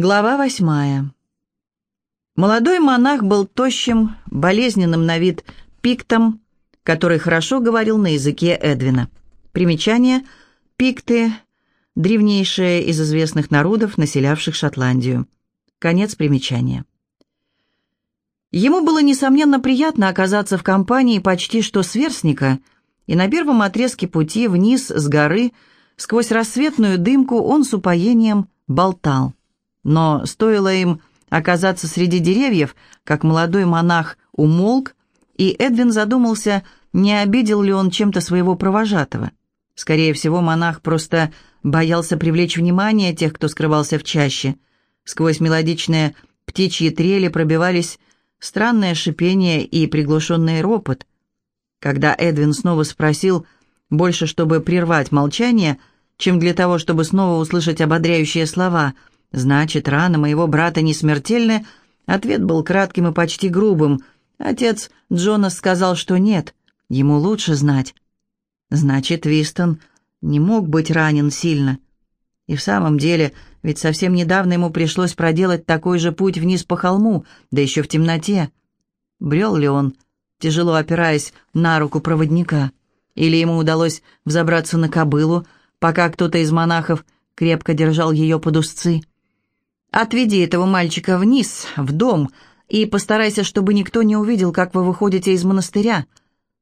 Глава восьмая. Молодой монах был тощим, болезненным на вид пиктом, который хорошо говорил на языке Эдвина. Примечание – пикты – древнейшие из известных народов, населявших Шотландию. Конец примечания. Ему было, несомненно, приятно оказаться в компании почти что сверстника, и на первом отрезке пути вниз с горы, сквозь рассветную дымку, он с упоением болтал. Но стоило им оказаться среди деревьев, как молодой монах умолк, и Эдвин задумался, не обидел ли он чем-то своего провожатого. Скорее всего, монах просто боялся привлечь внимание тех, кто скрывался в чаще. Сквозь мелодичные птичьи трели пробивались странное шипение и приглушенный ропот. Когда Эдвин снова спросил, больше чтобы прервать молчание, чем для того, чтобы снова услышать ободряющие слова – «Значит, рана моего брата не смертельная?» Ответ был кратким и почти грубым. Отец Джонас сказал, что нет, ему лучше знать. Значит, Вистон не мог быть ранен сильно. И в самом деле, ведь совсем недавно ему пришлось проделать такой же путь вниз по холму, да еще в темноте. Брел ли он, тяжело опираясь на руку проводника? Или ему удалось взобраться на кобылу, пока кто-то из монахов крепко держал ее под узцы? Отведи этого мальчика вниз, в дом, и постарайся, чтобы никто не увидел, как вы выходите из монастыря.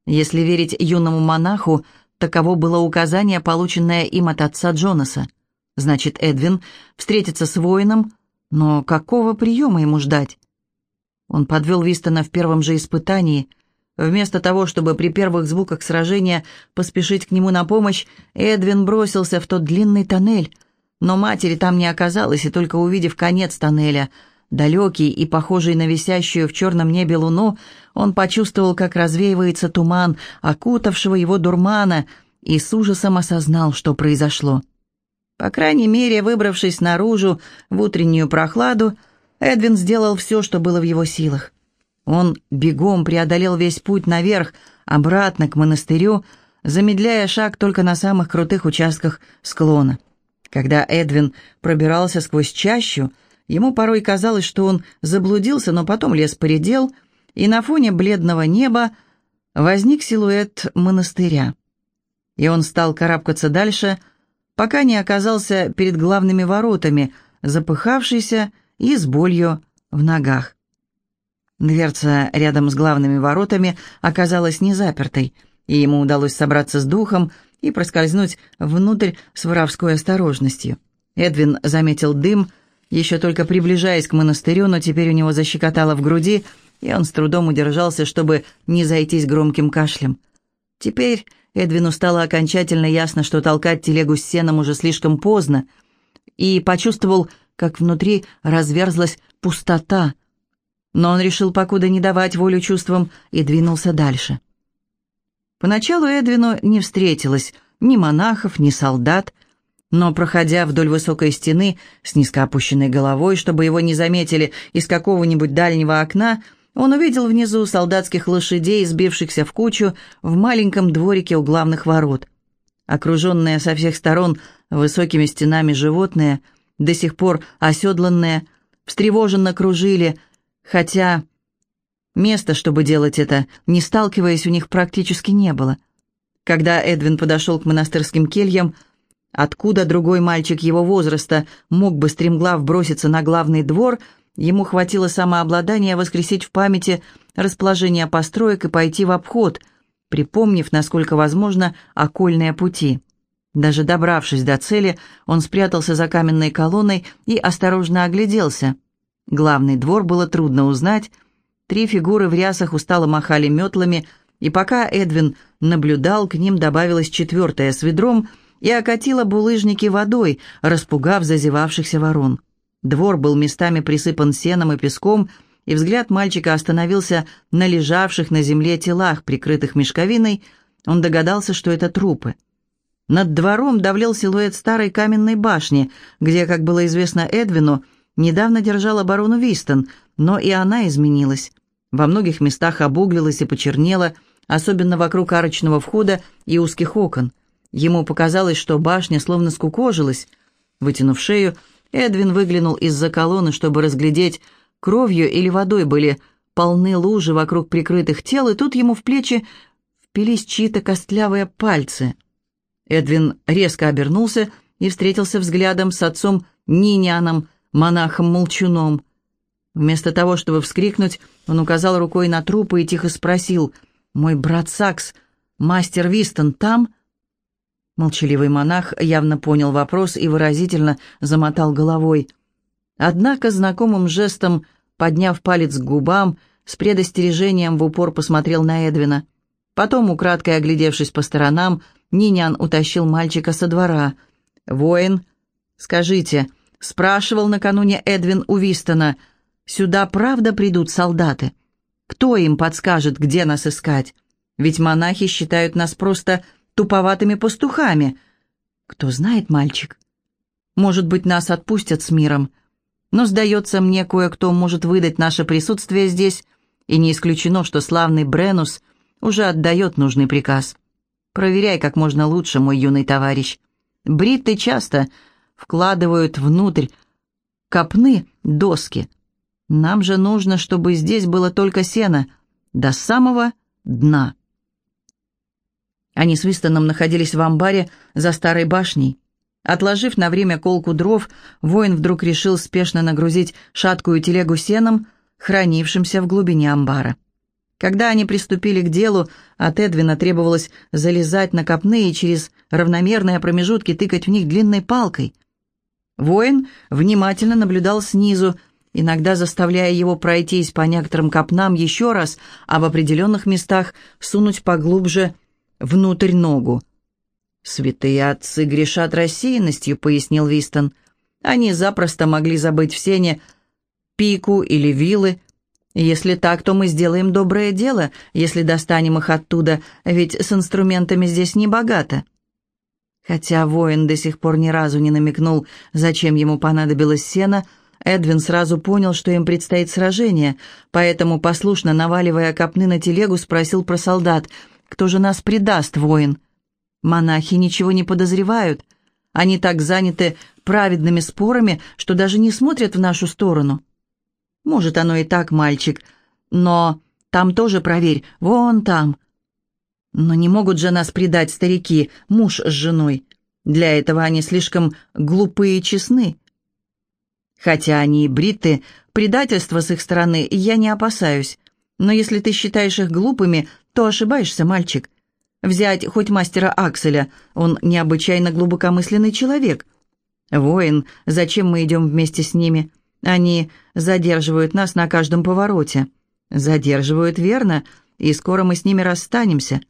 Если верить юному монаху, таково было указание, полученное им от отца Джонаса. Значит, Эдвин встретится с воином, но какого приема ему ждать? Он подвел Вистона в первом же испытании. Вместо того, чтобы при первых звуках сражения поспешить к нему на помощь, Эдвин бросился в тот длинный тоннель — но матери там не оказалось, и только увидев конец тоннеля, далекий и похожий на висящую в черном небе луну, он почувствовал, как развеивается туман, окутавшего его дурмана, и с ужасом осознал, что произошло. По крайней мере, выбравшись наружу в утреннюю прохладу, Эдвин сделал все, что было в его силах. Он бегом преодолел весь путь наверх, обратно к монастырю, замедляя шаг только на самых крутых участках склона. Когда Эдвин пробирался сквозь чащу, ему порой казалось, что он заблудился, но потом лес поредел, и на фоне бледного неба возник силуэт монастыря. И он стал карабкаться дальше, пока не оказался перед главными воротами, запыхавшийся и с болью в ногах. Дверца рядом с главными воротами оказалась не запертой, и ему удалось собраться с духом и проскользнуть внутрь с воровской осторожностью. Эдвин заметил дым, еще только приближаясь к монастырю, но теперь у него защекотало в груди, и он с трудом удержался, чтобы не зайтись громким кашлем. Теперь Эдвину стало окончательно ясно, что толкать телегу с сеном уже слишком поздно, и почувствовал, как внутри разверзлась пустота. Но он решил покуда не давать волю чувствам и двинулся дальше. Поначалу Эдвину не встретилось ни монахов, ни солдат, но, проходя вдоль высокой стены с низко опущенной головой, чтобы его не заметили из какого-нибудь дальнего окна, он увидел внизу солдатских лошадей, сбившихся в кучу в маленьком дворике у главных ворот. Окруженные со всех сторон высокими стенами животные, до сих пор оседланные, встревоженно кружили, хотя Места, чтобы делать это, не сталкиваясь, у них практически не было. Когда Эдвин подошел к монастырским кельям, откуда другой мальчик его возраста мог бы стремглав броситься на главный двор, ему хватило самообладания воскресить в памяти расположение построек и пойти в обход, припомнив, насколько возможно, окольные пути. Даже добравшись до цели, он спрятался за каменной колонной и осторожно огляделся. Главный двор было трудно узнать, Три фигуры в рясах устало махали метлами, и пока Эдвин наблюдал, к ним добавилась четвертая с ведром и окатила булыжники водой, распугав зазевавшихся ворон. Двор был местами присыпан сеном и песком, и взгляд мальчика остановился на лежавших на земле телах, прикрытых мешковиной. Он догадался, что это трупы. Над двором давлел силуэт старой каменной башни, где, как было известно Эдвину, недавно держал оборону Вистон, но и она изменилась. Во многих местах обуглилась и почернела, особенно вокруг арочного входа и узких окон. Ему показалось, что башня словно скукожилась. Вытянув шею, Эдвин выглянул из-за колонны, чтобы разглядеть, кровью или водой были полны лужи вокруг прикрытых тел, и тут ему в плечи впились чьи-то костлявые пальцы. Эдвин резко обернулся и встретился взглядом с отцом Ниняном, монахом-молчуном. Вместо того, чтобы вскрикнуть, он указал рукой на трупы и тихо спросил, «Мой брат Сакс, мастер Вистон, там?» Молчаливый монах явно понял вопрос и выразительно замотал головой. Однако знакомым жестом, подняв палец к губам, с предостережением в упор посмотрел на Эдвина. Потом, украдкой оглядевшись по сторонам, Нинян утащил мальчика со двора. «Воин, скажите», — спрашивал накануне Эдвин у Вистона, — «сюда правда придут солдаты? Кто им подскажет, где нас искать? Ведь монахи считают нас просто туповатыми пастухами. Кто знает, мальчик? Может быть, нас отпустят с миром. Но, сдается мне, кое-кто может выдать наше присутствие здесь, и не исключено, что славный Бренус уже отдает нужный приказ. Проверяй как можно лучше, мой юный товарищ. Бритты часто вкладывают внутрь копны доски. Нам же нужно, чтобы здесь было только сено до самого дна. Они с Вистоном находились в амбаре за старой башней. Отложив на время колку дров, воин вдруг решил спешно нагрузить шаткую телегу сеном, хранившимся в глубине амбара. Когда они приступили к делу, от Эдвина требовалось залезать на копны и через равномерные промежутки тыкать в них длинной палкой. Воин внимательно наблюдал снизу, иногда заставляя его пройтись по некоторым копнам еще раз, а в определенных местах сунуть поглубже – внутрь ногу. «Святые отцы грешат рассеянностью», — пояснил Вистон. «Они запросто могли забыть в сене пику или вилы. Если так, то мы сделаем доброе дело, если достанем их оттуда, ведь с инструментами здесь не богато». Хотя воин до сих пор ни разу не намекнул, зачем ему понадобилось сено, Эдвин сразу понял, что им предстоит сражение, поэтому, послушно наваливая копны на телегу, спросил про солдат — кто же нас предаст, воин? Монахи ничего не подозревают. Они так заняты праведными спорами, что даже не смотрят в нашу сторону. Может, оно и так, мальчик, но там тоже проверь, вон там. Но не могут же нас предать старики, муж с женой. Для этого они слишком глупые и честны. Хотя они и бриты, предательства с их стороны я не опасаюсь. Но если ты считаешь их глупыми, то ошибаешься, мальчик. Взять хоть мастера Акселя, он необычайно глубокомысленный человек. Воин, зачем мы идем вместе с ними? Они задерживают нас на каждом повороте. Задерживают, верно, и скоро мы с ними расстанемся.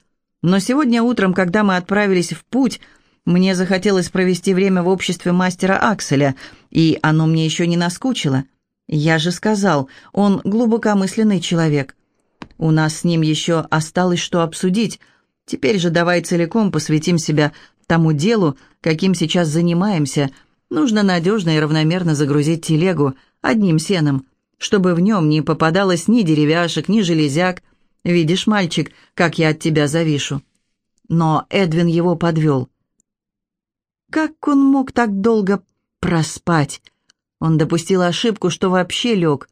Но сегодня утром, когда мы отправились в путь, мне захотелось провести время в обществе мастера Акселя, и оно мне еще не наскучило. Я же сказал, он глубокомысленный человек. У нас с ним еще осталось что обсудить. Теперь же давай целиком посвятим себя тому делу, каким сейчас занимаемся. Нужно надежно и равномерно загрузить телегу одним сеном, чтобы в нем не попадалось ни деревяшек, ни железяк. Видишь, мальчик, как я от тебя завишу. Но Эдвин его подвел. Как он мог так долго проспать? Он допустил ошибку, что вообще лег.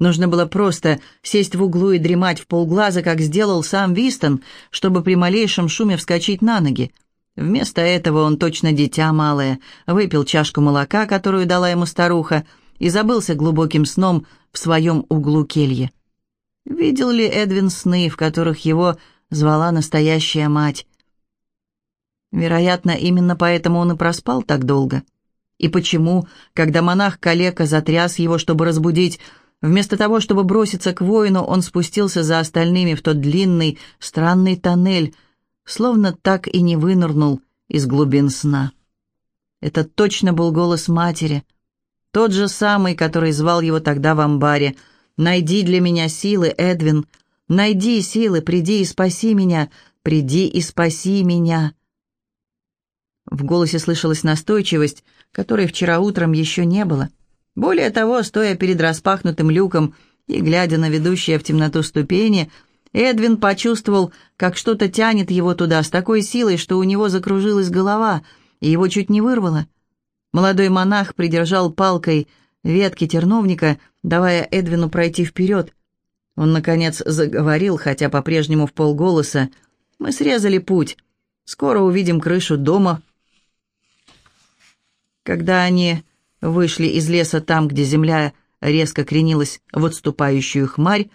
Нужно было просто сесть в углу и дремать в полглаза, как сделал сам Вистон, чтобы при малейшем шуме вскочить на ноги. Вместо этого он точно дитя малое, выпил чашку молока, которую дала ему старуха, и забылся глубоким сном в своем углу кельи. Видел ли Эдвин сны, в которых его звала настоящая мать? Вероятно, именно поэтому он и проспал так долго. И почему, когда монах-калека затряс его, чтобы разбудить, Вместо того, чтобы броситься к воину, он спустился за остальными в тот длинный, странный тоннель, словно так и не вынырнул из глубин сна. Это точно был голос матери, тот же самый, который звал его тогда в амбаре. «Найди для меня силы, Эдвин! Найди силы, приди и спаси меня! Приди и спаси меня!» В голосе слышалась настойчивость, которой вчера утром еще не было. Более того, стоя перед распахнутым люком и глядя на ведущие в темноту ступени, Эдвин почувствовал, как что-то тянет его туда с такой силой, что у него закружилась голова, и его чуть не вырвало. Молодой монах придержал палкой ветки терновника, давая Эдвину пройти вперед. Он, наконец, заговорил, хотя по-прежнему в полголоса. «Мы срезали путь. Скоро увидим крышу дома». Когда они вышли из леса там, где земля резко кренилась в отступающую хмарь,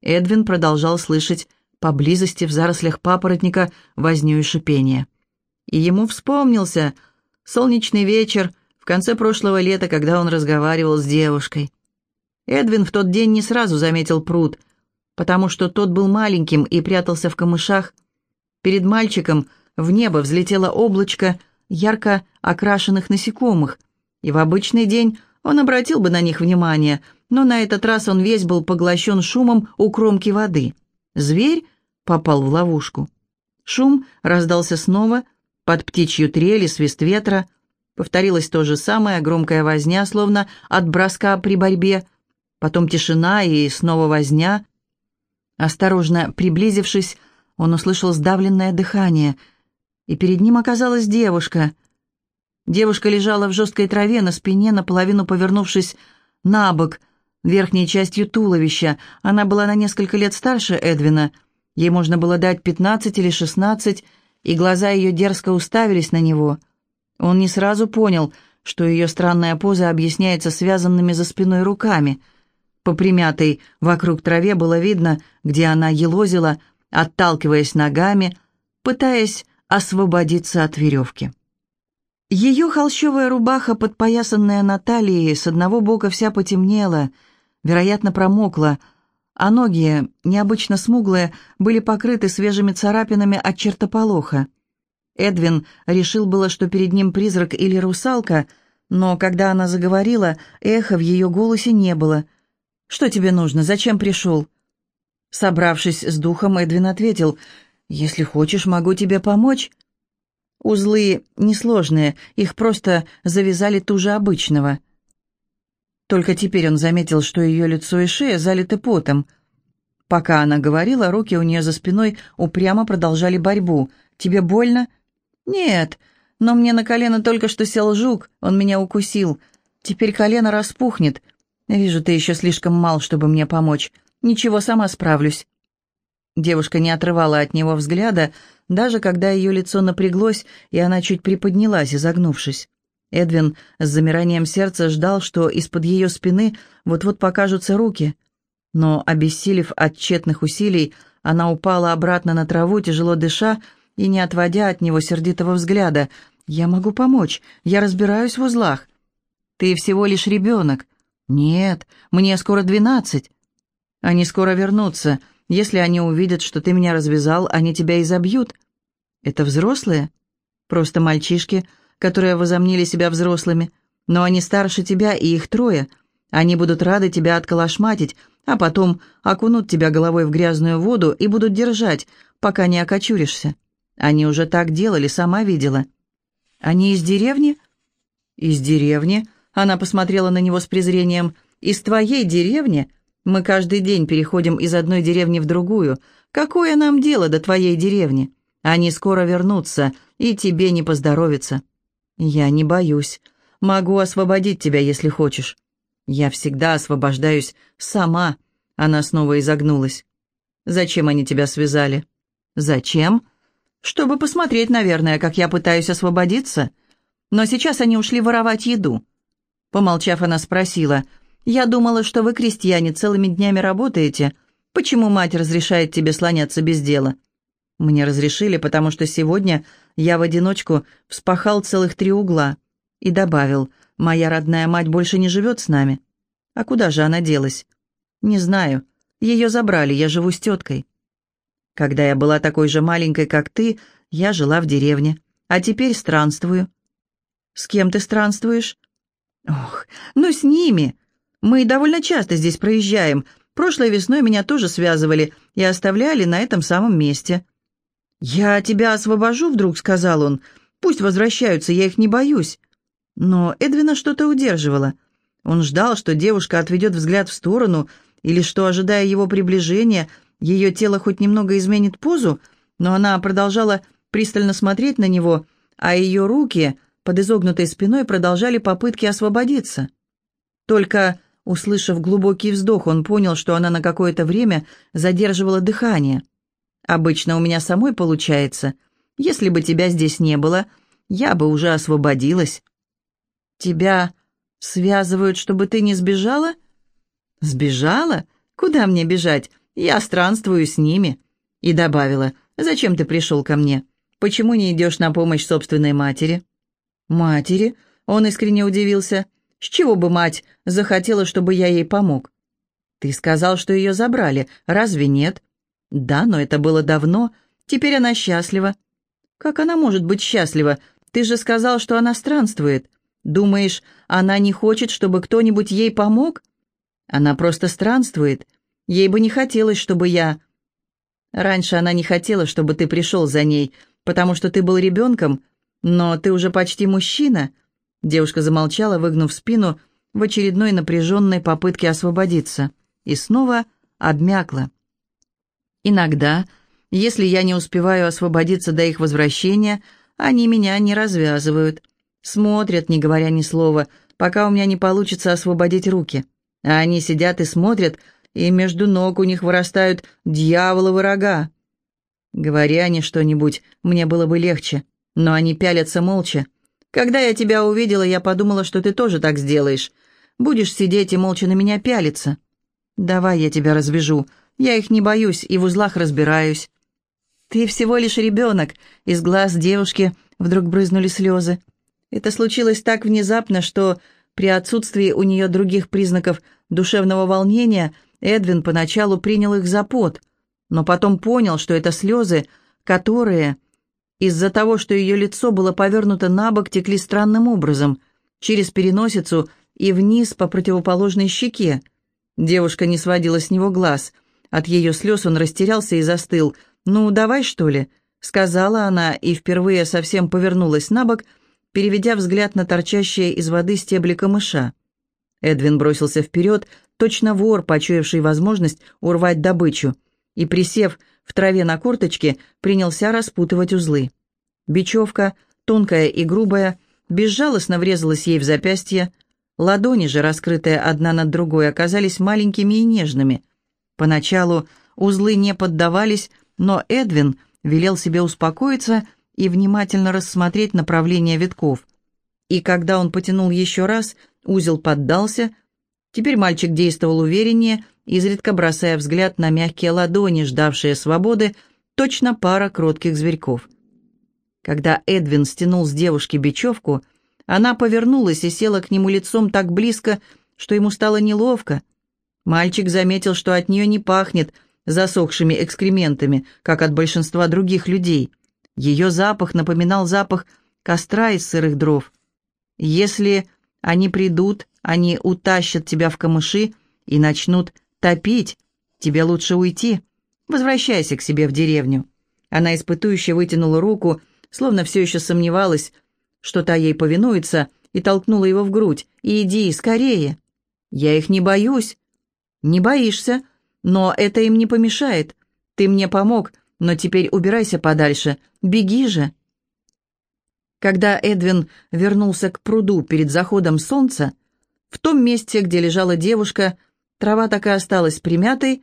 Эдвин продолжал слышать поблизости в зарослях папоротника возню и шипение. И ему вспомнился солнечный вечер в конце прошлого лета, когда он разговаривал с девушкой. Эдвин в тот день не сразу заметил пруд, потому что тот был маленьким и прятался в камышах. Перед мальчиком в небо взлетело облачко ярко окрашенных насекомых, и в обычный день он обратил бы на них внимание, но на этот раз он весь был поглощен шумом у кромки воды. Зверь попал в ловушку. Шум раздался снова, под птичью трели, свист ветра. Повторилось то же самое, громкая возня, словно от броска при борьбе. Потом тишина и снова возня. Осторожно приблизившись, он услышал сдавленное дыхание, и перед ним оказалась девушка — Девушка лежала в жесткой траве на спине, наполовину повернувшись на бок, верхней частью туловища. Она была на несколько лет старше Эдвина. Ей можно было дать пятнадцать или шестнадцать, и глаза ее дерзко уставились на него. Он не сразу понял, что ее странная поза объясняется связанными за спиной руками. По примятой вокруг траве было видно, где она елозила, отталкиваясь ногами, пытаясь освободиться от веревки. Ее холщовая рубаха, подпоясанная на талии, с одного бока вся потемнела, вероятно, промокла, а ноги, необычно смуглые, были покрыты свежими царапинами от чертополоха. Эдвин решил было, что перед ним призрак или русалка, но когда она заговорила, эха в ее голосе не было. «Что тебе нужно? Зачем пришел?» Собравшись с духом, Эдвин ответил, «Если хочешь, могу тебе помочь». Узлы несложные, их просто завязали туже обычного. Только теперь он заметил, что ее лицо и шея залиты потом. Пока она говорила, руки у нее за спиной упрямо продолжали борьбу. «Тебе больно?» «Нет, но мне на колено только что сел жук, он меня укусил. Теперь колено распухнет. Вижу, ты еще слишком мал, чтобы мне помочь. Ничего, сама справлюсь». Девушка не отрывала от него взгляда, даже когда ее лицо напряглось, и она чуть приподнялась, изогнувшись. Эдвин с замиранием сердца ждал, что из-под ее спины вот-вот покажутся руки. Но, обессилев от тщетных усилий, она упала обратно на траву, тяжело дыша и не отводя от него сердитого взгляда. «Я могу помочь, я разбираюсь в узлах». «Ты всего лишь ребенок». «Нет, мне скоро двенадцать». «Они скоро вернутся». Если они увидят, что ты меня развязал, они тебя изобьют. Это взрослые? Просто мальчишки, которые возомнили себя взрослыми. Но они старше тебя, и их трое. Они будут рады тебя отколошматить, а потом окунут тебя головой в грязную воду и будут держать, пока не окочуришься. Они уже так делали, сама видела. Они из деревни? Из деревни. Она посмотрела на него с презрением. Из твоей деревни? Мы каждый день переходим из одной деревни в другую. Какое нам дело до твоей деревни? Они скоро вернутся, и тебе не поздоровится. Я не боюсь. Могу освободить тебя, если хочешь. Я всегда освобождаюсь сама. Она снова изогнулась. Зачем они тебя связали? Зачем? Чтобы посмотреть, наверное, как я пытаюсь освободиться. Но сейчас они ушли воровать еду. Помолчав, она спросила — я думала, что вы, крестьяне, целыми днями работаете. Почему мать разрешает тебе слоняться без дела?» Мне разрешили, потому что сегодня я в одиночку вспахал целых три угла. И добавил, моя родная мать больше не живет с нами. А куда же она делась? Не знаю. Ее забрали, я живу с теткой. Когда я была такой же маленькой, как ты, я жила в деревне. А теперь странствую. С кем ты странствуешь? Ох, ну с ними. Мы довольно часто здесь проезжаем. Прошлой весной меня тоже связывали и оставляли на этом самом месте». «Я тебя освобожу вдруг», — сказал он. «Пусть возвращаются, я их не боюсь». Но Эдвина что-то удерживало. Он ждал, что девушка отведет взгляд в сторону, или что, ожидая его приближения, ее тело хоть немного изменит позу, но она продолжала пристально смотреть на него, а ее руки под изогнутой спиной продолжали попытки освободиться. Только, услышав глубокий вздох, он понял, что она на какое-то время задерживала дыхание. «Обычно у меня самой получается. Если бы тебя здесь не было, я бы уже освободилась». «Тебя связывают, чтобы ты не сбежала?» «Сбежала? Куда мне бежать? Я странствую с ними». И добавила, «Зачем ты пришел ко мне? Почему не идешь на помощь собственной матери?» «Матери?» — он искренне удивился. «С чего бы мать захотела, чтобы я ей помог?» «Ты сказал, что ее забрали. Разве нет?» «Да, но это было давно. Теперь она счастлива». «Как она может быть счастлива? Ты же сказал, что она странствует. Думаешь, она не хочет, чтобы кто-нибудь ей помог?» «Она просто странствует. Ей бы не хотелось, чтобы я...» «Раньше она не хотела, чтобы ты пришел за ней, потому что ты был ребенком, но ты уже почти мужчина». Девушка замолчала, выгнув спину в очередной напряженной попытке освободиться, и снова обмякла. «Иногда, если я не успеваю освободиться до их возвращения, они меня не развязывают. Смотрят, не говоря ни слова, пока у меня не получится освободить руки. А они сидят и смотрят, и между ног у них вырастают дьяволовы рога. Говори они что-нибудь, мне было бы легче, но они пялятся молча. Когда я тебя увидела, я подумала, что ты тоже так сделаешь. Будешь сидеть и молча на меня пялиться. Давай я тебя развяжу. Я их не боюсь и в узлах разбираюсь. Ты всего лишь ребенок. Из глаз девушки вдруг брызнули слезы. Это случилось так внезапно, что при отсутствии у нее других признаков душевного волнения Эдвин поначалу принял их за пот, но потом понял, что это слезы, которые из-за того, что ее лицо было повернуто на бок, текли странным образом, через переносицу и вниз по противоположной щеке. Девушка не сводила с него глаз. От ее слез он растерялся и застыл. «Ну, давай, что ли?» — сказала она и впервые совсем повернулась на бок, переведя взгляд на торчащие из воды стебли камыша. Эдвин бросился вперед, точно вор, почуявший возможность урвать добычу, и, присев в траве на корточке, принялся распутывать узлы. Бечевка, тонкая и грубая, безжалостно врезалась ей в запястье, ладони же, раскрытые одна над другой, оказались маленькими и нежными. Поначалу узлы не поддавались, но Эдвин велел себе успокоиться и внимательно рассмотреть направление витков. И когда он потянул еще раз, узел поддался. Теперь мальчик действовал увереннее, изредка бросая взгляд на мягкие ладони, ждавшие свободы, точно пара кротких зверьков. Когда Эдвин стянул с девушки бечевку, она повернулась и села к нему лицом так близко, что ему стало неловко. Мальчик заметил, что от нее не пахнет засохшими экскрементами, как от большинства других людей. Ее запах напоминал запах костра из сырых дров. Если они придут, они утащат тебя в камыши и начнут топить, тебе лучше уйти. Возвращайся к себе в деревню». Она испытующе вытянула руку, словно все еще сомневалась, что та ей повинуется, и толкнула его в грудь. «Иди, скорее!» «Я их не боюсь». «Не боишься, но это им не помешает. Ты мне помог, но теперь убирайся подальше. Беги же!» Когда Эдвин вернулся к пруду перед заходом солнца, в том месте, где лежала девушка, трава так и осталась примятой,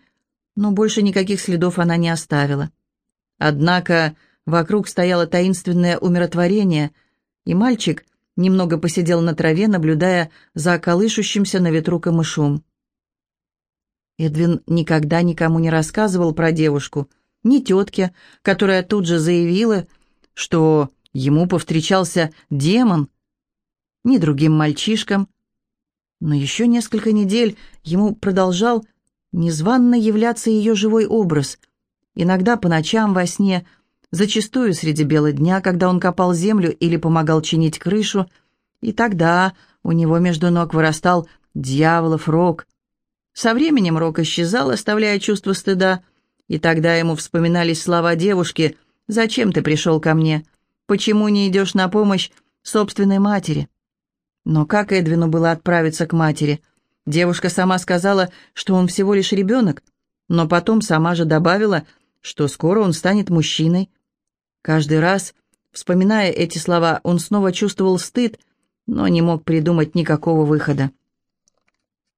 но больше никаких следов она не оставила. Однако вокруг стояло таинственное умиротворение, и мальчик немного посидел на траве, наблюдая за колышущимся на ветру камышом. Эдвин никогда никому не рассказывал про девушку — ни тетке, которая тут же заявила, что ему повстречался демон, ни другим мальчишкам. Но еще несколько недель ему продолжал незванно являться ее живой образ, иногда по ночам во сне, зачастую среди бела дня, когда он копал землю или помогал чинить крышу, и тогда у него между ног вырастал дьяволов рог. Со временем рог исчезал, оставляя чувство стыда, и тогда ему вспоминались слова девушки «Зачем ты пришел ко мне? Почему не идешь на помощь собственной матери?» Но как Эдвину было отправиться к матери? Девушка сама сказала, что он всего лишь ребенок, но потом сама же добавила, что скоро он станет мужчиной. Каждый раз, Вспоминая эти слова, он снова чувствовал стыд, но не мог придумать никакого выхода.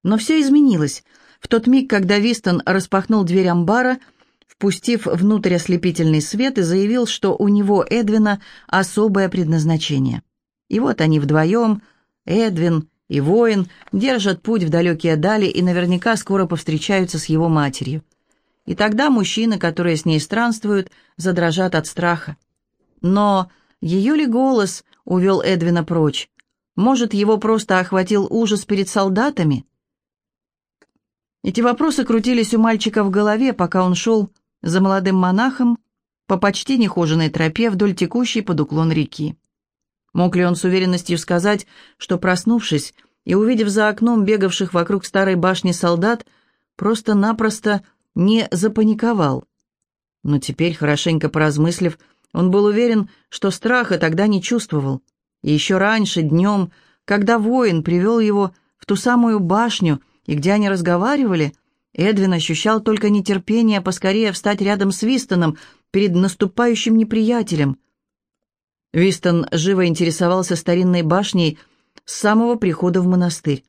Но все изменилось. В тот миг, когда Вистон распахнул дверь амбара, впустив внутрь ослепительный свет и заявил, что у него, Эдвина, особое предназначение. И вот они вдвоем, Эдвин и воин, держат путь в далекие дали и наверняка скоро повстречаются с его матерью. И тогда мужчины, которые с ней странствуют, задрожат от страха. Но ее ли голос увел Эдвина прочь? Может, его просто охватил ужас перед солдатами? Эти вопросы крутились у мальчика в голове, пока он шел за молодым монахом по почти нехоженной тропе вдоль текущей под уклон реки. Мог ли он с уверенностью сказать, что, проснувшись и увидев за окном бегавших вокруг старой башни солдат, просто-напросто не запаниковал? Но теперь, хорошенько поразмыслив, он был уверен, что страха тогда не чувствовал. И еще раньше, днем, когда воин привел его в ту самую башню, и где они разговаривали, Эдвин ощущал только нетерпение поскорее встать рядом с Вистоном перед наступающим неприятелем. Вистон живо интересовался старинной башней с самого прихода в монастырь.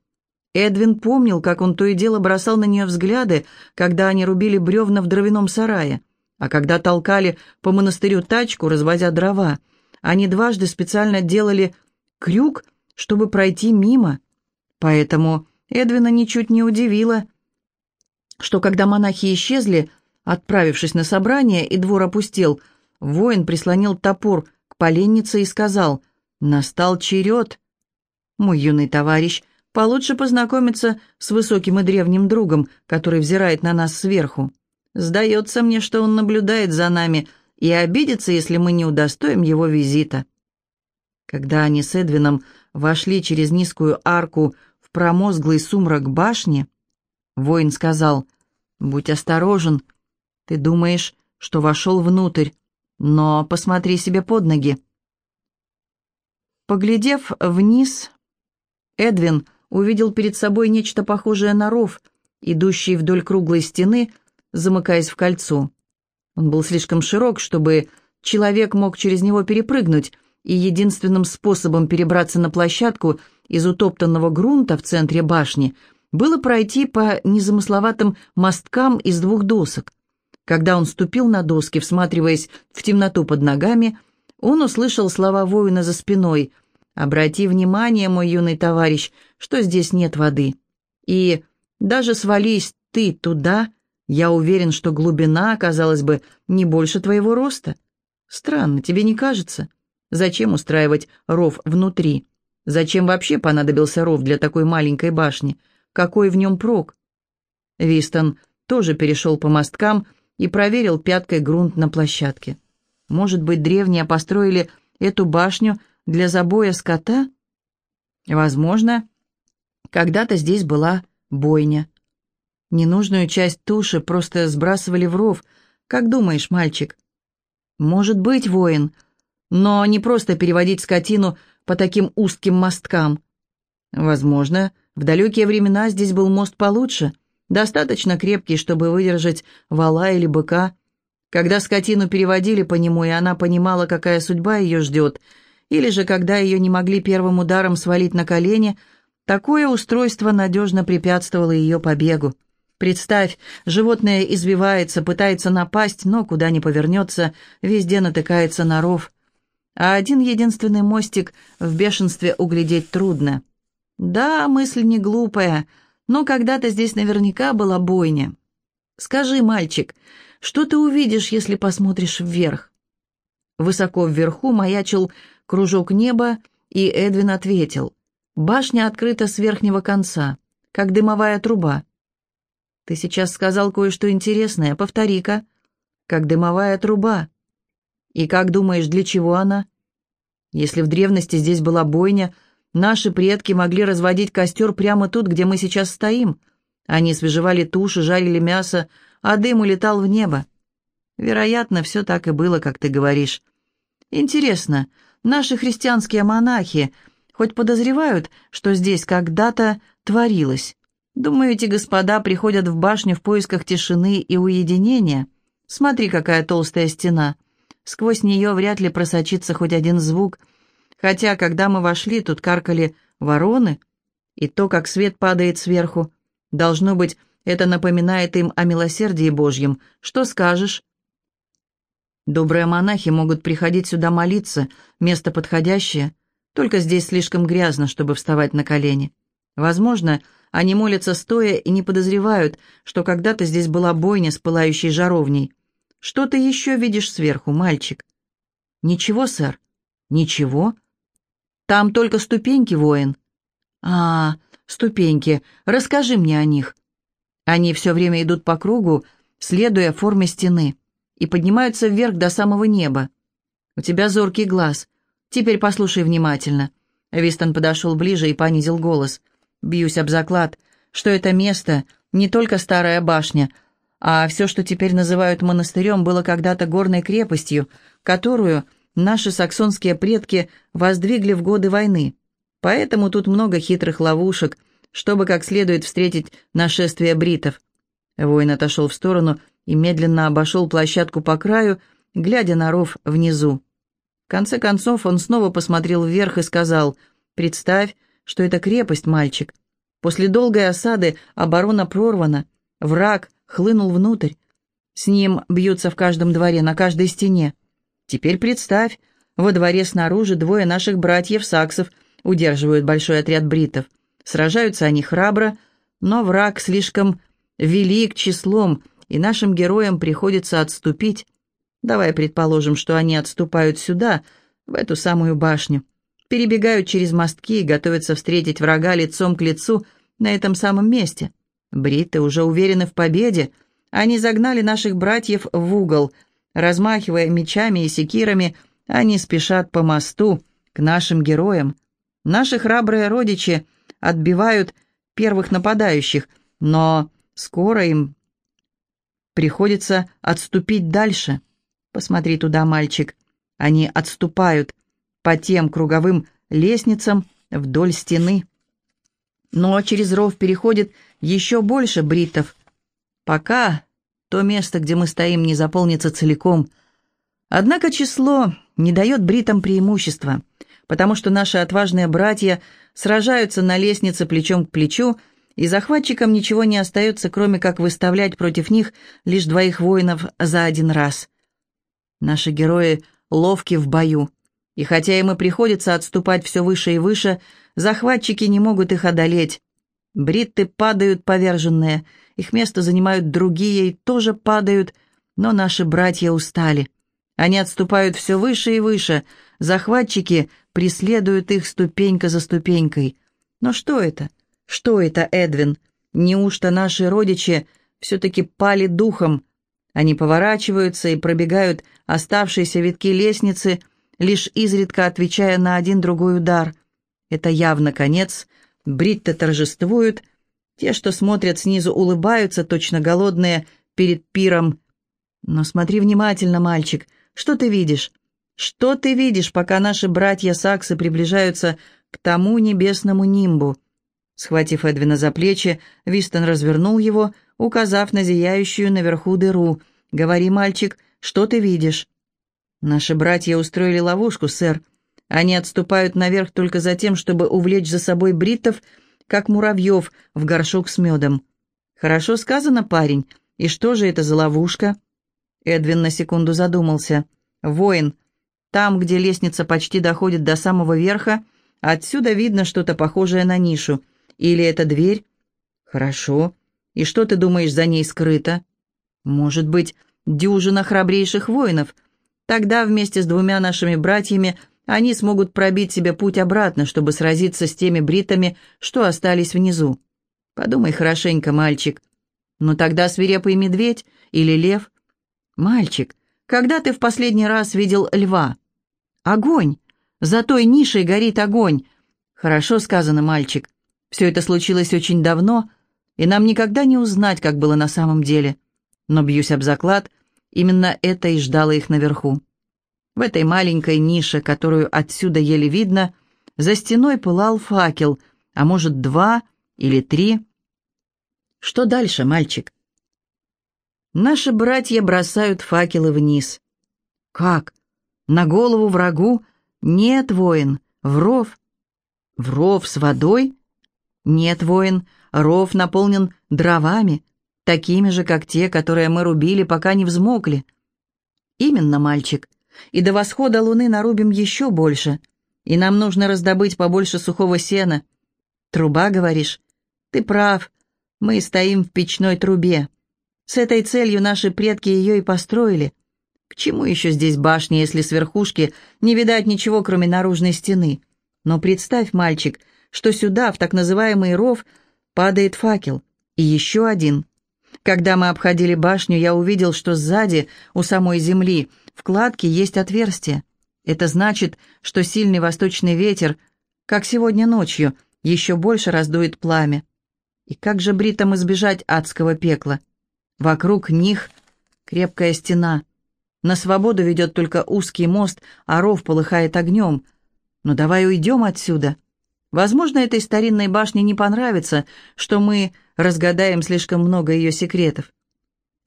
Эдвин помнил, как он то и дело бросал на нее взгляды, когда они рубили бревна в дровяном сарае, а когда толкали по монастырю тачку, развозя дрова. Они дважды специально делали крюк, чтобы пройти мимо. Поэтому Эдвина ничуть не удивило, что когда монахи исчезли, отправившись на собрание, и двор опустел, воин прислонил топор поленнице и сказал «Настал черед, мой юный товарищ, получше познакомиться с высоким и древним другом, который взирает на нас сверху. Сдается мне, что он наблюдает за нами и обидится, если мы не удостоим его визита». Когда они с Эдвином вошли через низкую арку в промозглый сумрак башни, воин сказал, «Будь осторожен, ты думаешь, что вошел внутрь, но посмотри себе под ноги». Поглядев вниз, Эдвин увидел перед собой нечто похожее на ров, идущий вдоль круглой стены, замыкаясь в кольцо. Он был слишком широк, чтобы человек мог через него перепрыгнуть, и единственным способом перебраться на площадку из утоптанного грунта в центре башни было пройти по незамысловатым мосткам из двух досок. Когда он ступил на доски, всматриваясь в темноту под ногами, он услышал слова воина за спиной «Обрати внимание, мой юный товарищ, что здесь нет воды. И даже свались ты туда, я уверен, что глубина, казалось бы, не больше твоего роста. Странно, тебе не кажется?» Зачем устраивать ров внутри? Зачем вообще понадобился ров для такой маленькой башни? Какой в нем прок? Вистон тоже перешел по мосткам и проверил пяткой грунт на площадке. Может быть, древние построили эту башню для забоя скота? Возможно, когда-то здесь была бойня. Ненужную часть туши просто сбрасывали в ров. Как думаешь, мальчик? Может быть, воин — но не просто переводить скотину по таким узким мосткам. Возможно, в далекие времена здесь был мост получше, достаточно крепкий, чтобы выдержать вала или быка. Когда скотину переводили по нему, и она понимала, какая судьба ее ждет, или же когда ее не могли первым ударом свалить на колени, такое устройство надежно препятствовало ее побегу. Представь, животное извивается, пытается напасть, но куда ни повернется, везде натыкается на ров а один единственный мостик в бешенстве углядеть трудно. Да, мысль не глупая, но когда-то здесь наверняка была бойня. Скажи, мальчик, что ты увидишь, если посмотришь вверх? Высоко вверху маячил кружок неба, и Эдвин ответил. Башня открыта с верхнего конца, как дымовая труба. Ты сейчас сказал кое-что интересное, повтори-ка. Как дымовая труба. И как думаешь, для чего она? Если в древности здесь была бойня, наши предки могли разводить костер прямо тут, где мы сейчас стоим. Они свежевали туши, жарили мясо, а дым улетал в небо. Вероятно, все так и было, как ты говоришь. Интересно, наши христианские монахи хоть подозревают, что здесь когда-то творилось? Думаю, эти господа приходят в башню в поисках тишины и уединения. Смотри, какая толстая стена — Сквозь нее вряд ли просочится хоть один звук, хотя, когда мы вошли, тут каркали вороны, и то, как свет падает сверху. Должно быть, это напоминает им о милосердии Божьем. Что скажешь?» Добрые монахи могут приходить сюда молиться, место подходящее, только здесь слишком грязно, чтобы вставать на колени. Возможно, они молятся стоя и не подозревают, что когда-то здесь была бойня с пылающей жаровней. Что ты еще видишь сверху, мальчик? Ничего, сэр. Ничего. Там только ступеньки, воин. А, ступеньки. Расскажи мне о них. Они все время идут по кругу, следуя форме стены, и поднимаются вверх до самого неба. У тебя зоркий глаз. Теперь послушай внимательно. Вистон подошел ближе и понизил голос. Бьюсь об заклад, что это место не только старая башня, а все, что теперь называют монастырем, было когда-то горной крепостью, которую наши саксонские предки воздвигли в годы войны. Поэтому тут много хитрых ловушек, чтобы как следует встретить нашествие бритов. Воин отошел в сторону и медленно обошел площадку по краю, глядя на ров внизу. В конце концов он снова посмотрел вверх и сказал, «Представь, что это крепость, мальчик. После долгой осады оборона прорвана, враг хлынул внутрь. С ним бьются в каждом дворе, на каждой стене. Теперь представь, во дворе снаружи двое наших братьев-саксов удерживают большой отряд бритов. Сражаются они храбро, но враг слишком велик числом, и нашим героям приходится отступить. Давай предположим, что они отступают сюда, в эту самую башню, перебегают через мостки и готовятся встретить врага лицом к лицу на этом самом месте. Бритты уже уверены в победе. Они загнали наших братьев в угол. Размахивая мечами и секирами, они спешат по мосту к нашим героям. Наши храбрые родичи отбивают первых нападающих, но скоро им приходится отступить дальше. Посмотри туда, мальчик. Они отступают по тем круговым лестницам вдоль стены. Но через ров переходит еще больше бритов. Пока то место, где мы стоим, не заполнится целиком. Однако число не дает бритам преимущества, потому что наши отважные братья сражаются на лестнице плечом к плечу, и захватчикам ничего не остается, кроме как выставлять против них лишь двоих воинов за один раз. Наши герои ловки в бою, и хотя им и приходится отступать все выше и выше, захватчики не могут их одолеть. Бритты падают поверженные, их место занимают другие и тоже падают, но наши братья устали. Они отступают все выше и выше, захватчики преследуют их ступенька за ступенькой. Но что это? Что это, Эдвин? Неужто наши родичи все-таки пали духом? Они поворачиваются и пробегают оставшиеся витки лестницы, лишь изредка отвечая на один-другой удар. Это явно конец. Бритты торжествуют. Те, что смотрят снизу, улыбаются, точно голодные, перед пиром. Но смотри внимательно, мальчик. Что ты видишь? Что ты видишь, пока наши братья-саксы приближаются к тому небесному нимбу? Схватив Эдвина за плечи, Вистон развернул его, указав на зияющую наверху дыру. «Говори, мальчик, что ты видишь?» «Наши братья устроили ловушку, сэр. Они отступают наверх только за тем, чтобы увлечь за собой бриттов, как муравьев в горшок с медом». «Хорошо сказано, парень. И что же это за ловушка?» Эдвин на секунду задумался. «Воин. Там, где лестница почти доходит до самого верха, отсюда видно что-то похожее на нишу. Или это дверь?» «Хорошо. И что ты думаешь за ней скрыто?» «Может быть, дюжина храбрейших воинов», Тогда вместе с двумя нашими братьями они смогут пробить себе путь обратно, чтобы сразиться с теми бритами, что остались внизу. Подумай хорошенько, мальчик. Ну тогда свирепый медведь или лев? Мальчик, когда ты в последний раз видел льва? Огонь! За той нишей горит огонь. Хорошо сказано, мальчик. Все это случилось очень давно, и нам никогда не узнать, как было на самом деле. Но бьюсь об заклад, Именно это и ждало их наверху. В этой маленькой нише, которую отсюда еле видно, за стеной пылал факел, а может, два или три. Что дальше, мальчик? Наши братья бросают факелы вниз. Как? На голову врагу? Нет, воин, в ров. В ров с водой? Нет, воин, ров наполнен дровами, такими же, как те, которые мы рубили, пока не взмокли. Именно, мальчик. И до восхода луны нарубим еще больше. И нам нужно раздобыть побольше сухого сена. Труба, говоришь? Ты прав. Мы стоим в печной трубе. С этой целью наши предки ее и построили. К чему еще здесь башня, если с верхушки не видать ничего, кроме наружной стены? Но представь, мальчик, что сюда, в так называемый ров, падает факел. И еще один. Когда мы обходили башню, я увидел, что сзади, у самой земли, в кладке есть отверстие. Это значит, что сильный восточный ветер, как сегодня ночью, еще больше раздует пламя. И как же бритам избежать адского пекла? Вокруг них крепкая стена. На свободу ведет только узкий мост, а ров полыхает огнем. Но давай уйдем отсюда. Возможно, этой старинной башне не понравится, что мы разгадаем слишком много ее секретов.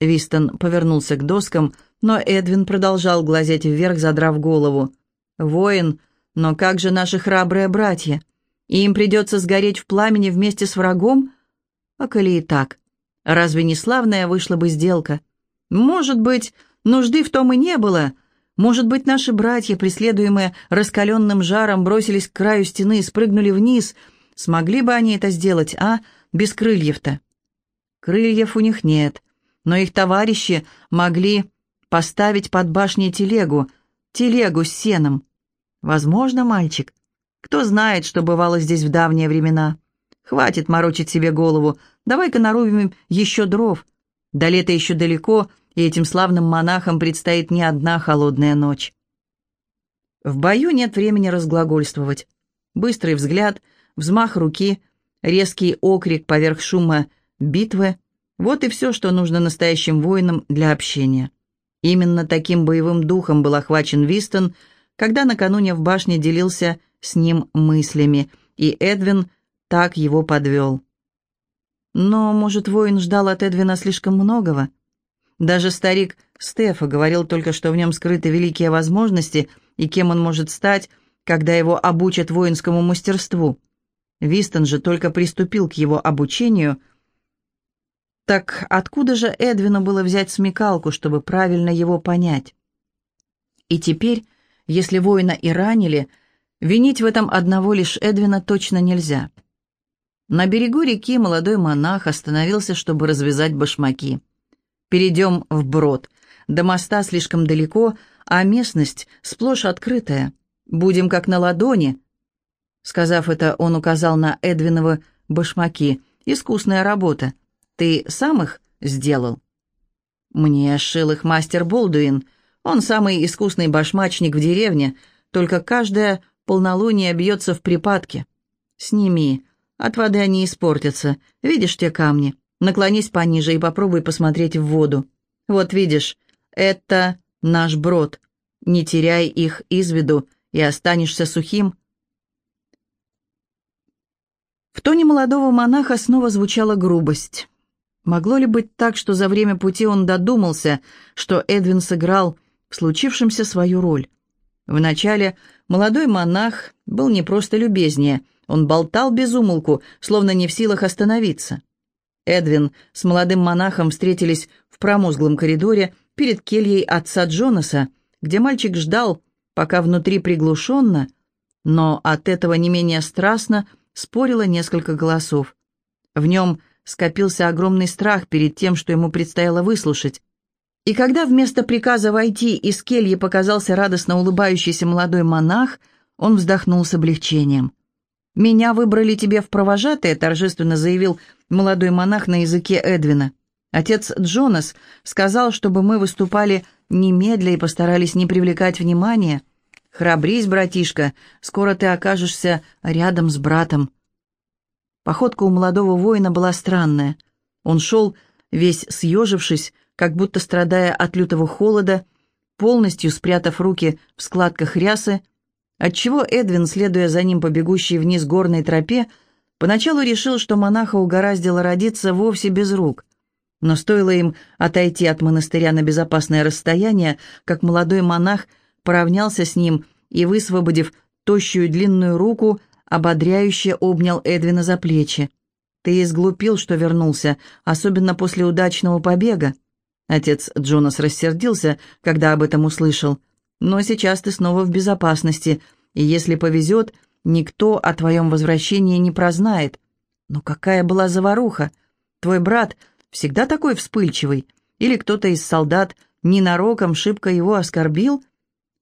Вистон повернулся к доскам, но Эдвин продолжал глазеть вверх, задрав голову. «Воин, но как же наши храбрые братья? И им придется сгореть в пламени вместе с врагом? А коли и так, разве не славная вышла бы сделка? Может быть, нужды в том и не было. Может быть, наши братья, преследуемые раскаленным жаром, бросились к краю стены и спрыгнули вниз. Смогли бы они это сделать, а? Без крыльев-то. Крыльев у них нет, но их товарищи могли поставить под башней телегу, телегу с сеном. Возможно, мальчик. Кто знает, что бывало здесь в давние времена. Хватит морочить себе голову. Давай-ка нарубим еще дров. До лета еще далеко, и этим славным монахам предстоит не одна холодная ночь. В бою нет времени разглагольствовать. Быстрый взгляд, взмах руки, резкий окрик поверх шума битвы — вот и все, что нужно настоящим воинам для общения. Именно таким боевым духом был охвачен Вистон, когда накануне в башне делился с ним мыслями, и Эдвин так его подвел. Но, может, воин ждал от Эдвина слишком многого? Даже старик Стефа говорил только, что в нем скрыты великие возможности и кем он может стать, когда его обучат воинскому мастерству. Вистон же только приступил к его обучению – так откуда же Эдвину было взять смекалку, чтобы правильно его понять? И теперь, если воина и ранили, винить в этом одного лишь Эдвина точно нельзя. На берегу реки молодой монах остановился, чтобы развязать башмаки. «Перейдем вброд. До моста слишком далеко, а местность сплошь открытая. Будем как на ладони». Сказав это, он указал на Эдвиновы башмаки. «Искусная работа. Ты сам их сделал?» «Мне шил их мастер Болдуин. Он самый искусный башмачник в деревне, только каждая полнолуние бьется в припадке. Сними, от воды они испортятся. Видишь те камни? Наклонись пониже и попробуй посмотреть в воду. Вот видишь, это наш брод. Не теряй их из виду, и останешься сухим». В тоне молодого монаха снова звучала грубость. Могло ли быть так, что за время пути он додумался, что Эдвин сыграл в случившемся свою роль? Вначале молодой монах был не просто любезнее, он болтал без умолку, словно не в силах остановиться. Эдвин с молодым монахом встретились в промозглом коридоре перед кельей отца Джонаса, где мальчик ждал, пока внутри приглушенно, но от этого не менее страстно спорило несколько голосов. В нем – скопился огромный страх перед тем, что ему предстояло выслушать. И когда вместо приказа войти из кельи показался радостно улыбающийся молодой монах, он вздохнул с облегчением. «Меня выбрали тебе в провожатые», — торжественно заявил молодой монах на языке Эдвина. «Отец Джонас сказал, чтобы мы выступали немедля и постарались не привлекать внимания. Храбрись, братишка, скоро ты окажешься рядом с братом». Походка у молодого воина была странная. Он шел, весь съежившись, как будто страдая от лютого холода, полностью спрятав руки в складках рясы, отчего Эдвин, следуя за ним по бегущей вниз горной тропе, поначалу решил, что монаха угораздило родиться вовсе без рук. Но стоило им отойти от монастыря на безопасное расстояние, как молодой монах поравнялся с ним и, высвободив тощую длинную руку, ободряюще обнял Эдвина за плечи. «Ты изглупил, что вернулся, особенно после удачного побега». Отец Джонас рассердился, когда об этом услышал. «Но сейчас ты снова в безопасности, и если повезет, никто о твоем возвращении не прознает. Но какая была заваруха! Твой брат всегда такой вспыльчивый? Или кто-то из солдат ненароком шибко его оскорбил?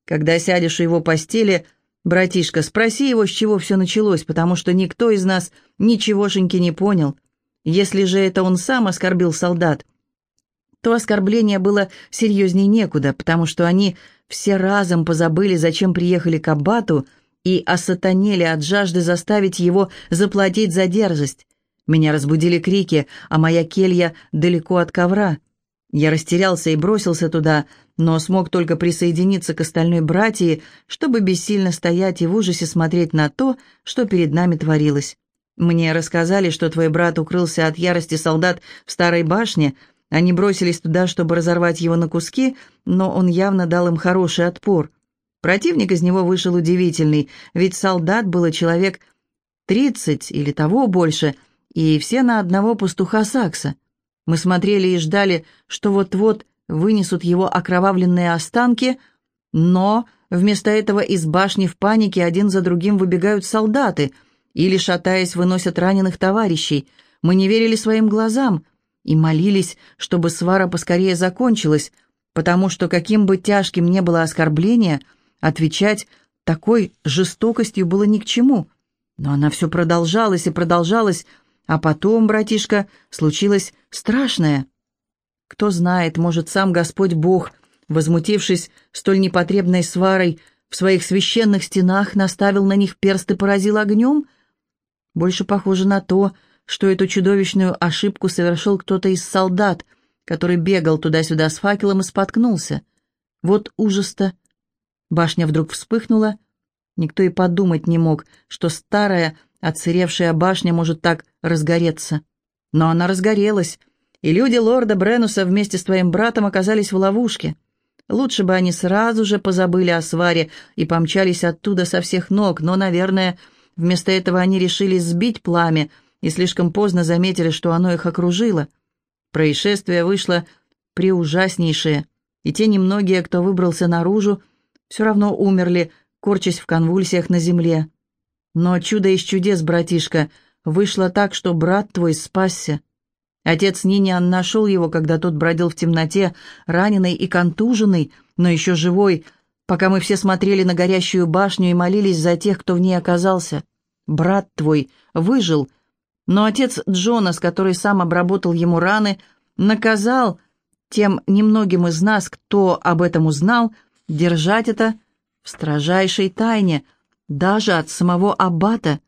Когда сядешь у его постели, братишка, спроси его, с чего все началось, потому что никто из нас ничегошеньки не понял. Если же это он сам оскорбил солдат, то оскорбление было серьезней некуда, потому что они все разом позабыли, зачем приехали к аббату, и осатанели от жажды заставить его заплатить за дерзость. Меня разбудили крики, а моя келья далеко от ковра. Я растерялся и бросился туда, но смог только присоединиться к остальной братьи, чтобы бессильно стоять и в ужасе смотреть на то, что перед нами творилось. Мне рассказали, что твой брат укрылся от ярости солдат в старой башне. Они бросились туда, чтобы разорвать его на куски, но он явно дал им хороший отпор. Противник из него вышел удивительный, ведь солдат было человек тридцать или того больше, и все на одного пастуха Сакса. Мы смотрели и ждали, что вот-вот вынесут его окровавленные останки, но вместо этого из башни в панике один за другим выбегают солдаты или, шатаясь, выносят раненых товарищей. Мы не верили своим глазам и молились, чтобы свара поскорее закончилась, потому что каким бы тяжким ни было оскорбление — Отвечать такой жестокостью было ни к чему. Но она все продолжалась и продолжалась, а потом, братишка, случилось страшное. Кто знает, может, сам Господь Бог, возмутившись столь непотребной сварой, в своих священных стенах наставил на них перст и поразил огнем? Больше похоже на то, что эту чудовищную ошибку совершил кто-то из солдат, который бегал туда-сюда с факелом и споткнулся. Вот ужас-то! Башня вдруг вспыхнула. Никто и подумать не мог, что старая, отсыревшая башня может так разгореться. Но она разгорелась, и люди лорда Бренуса вместе с твоим братом оказались в ловушке. Лучше бы они сразу же позабыли о сваре и помчались оттуда со всех ног, но, наверное, вместо этого они решили сбить пламя и слишком поздно заметили, что оно их окружило. Происшествие вышло преужаснейшее, и те немногие, кто выбрался наружу, все равно умерли, корчась в конвульсиях на земле. Но чудо из чудес, братишка, вышло так, что брат твой спасся. Отец Ниниан нашел его, когда тот бродил в темноте, раненый и контуженный, но еще живой, пока мы все смотрели на горящую башню и молились за тех, кто в ней оказался. Брат твой выжил, но отец Джонас, который сам обработал ему раны, наказал тем немногим из нас, кто об этом узнал, — держать это в строжайшей тайне, даже от самого аббата.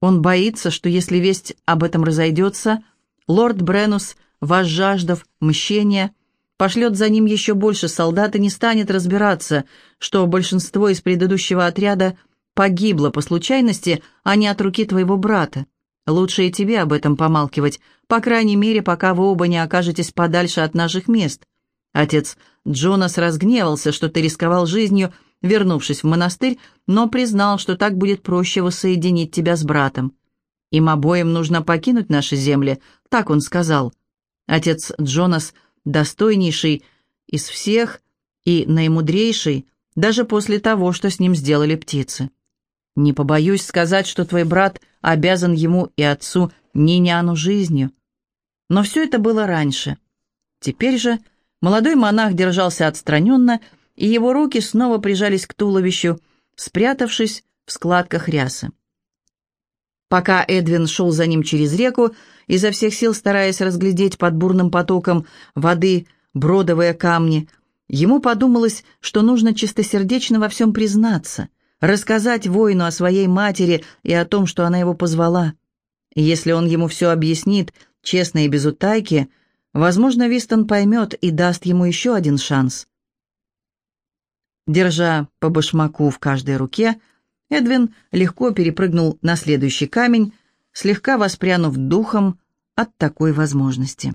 Он боится, что если весть об этом разойдется, лорд Бренус, возжаждав мщения, пошлет за ним еще больше солдат и не станет разбираться, что большинство из предыдущего отряда погибло по случайности, а не от руки твоего брата. Лучше и тебе об этом помалкивать, по крайней мере, пока вы оба не окажетесь подальше от наших мест. Отец Джонас разгневался, что ты рисковал жизнью, вернувшись в монастырь, но признал, что так будет проще воссоединить тебя с братом. Им обоим нужно покинуть наши земли, так он сказал. Отец Джонас достойнейший из всех и наимудрейший, даже после того, что с ним сделали птицы. Не побоюсь сказать, что твой брат обязан ему и отцу Ниняну жизнью. Но все это было раньше. Теперь же Молодой монах держался отстраненно, и его руки снова прижались к туловищу, спрятавшись в складках рясы. Пока Эдвин шел за ним через реку, изо всех сил стараясь разглядеть под бурным потоком воды бродовые камни, ему подумалось, что нужно чистосердечно во всем признаться, рассказать воину о своей матери и о том, что она его позвала. Если он ему все объяснит, честно и без утайки – Возможно, Вистон поймет и даст ему еще один шанс. Держа по башмаку в каждой руке, Эдвин легко перепрыгнул на следующий камень, слегка воспрянув духом от такой возможности.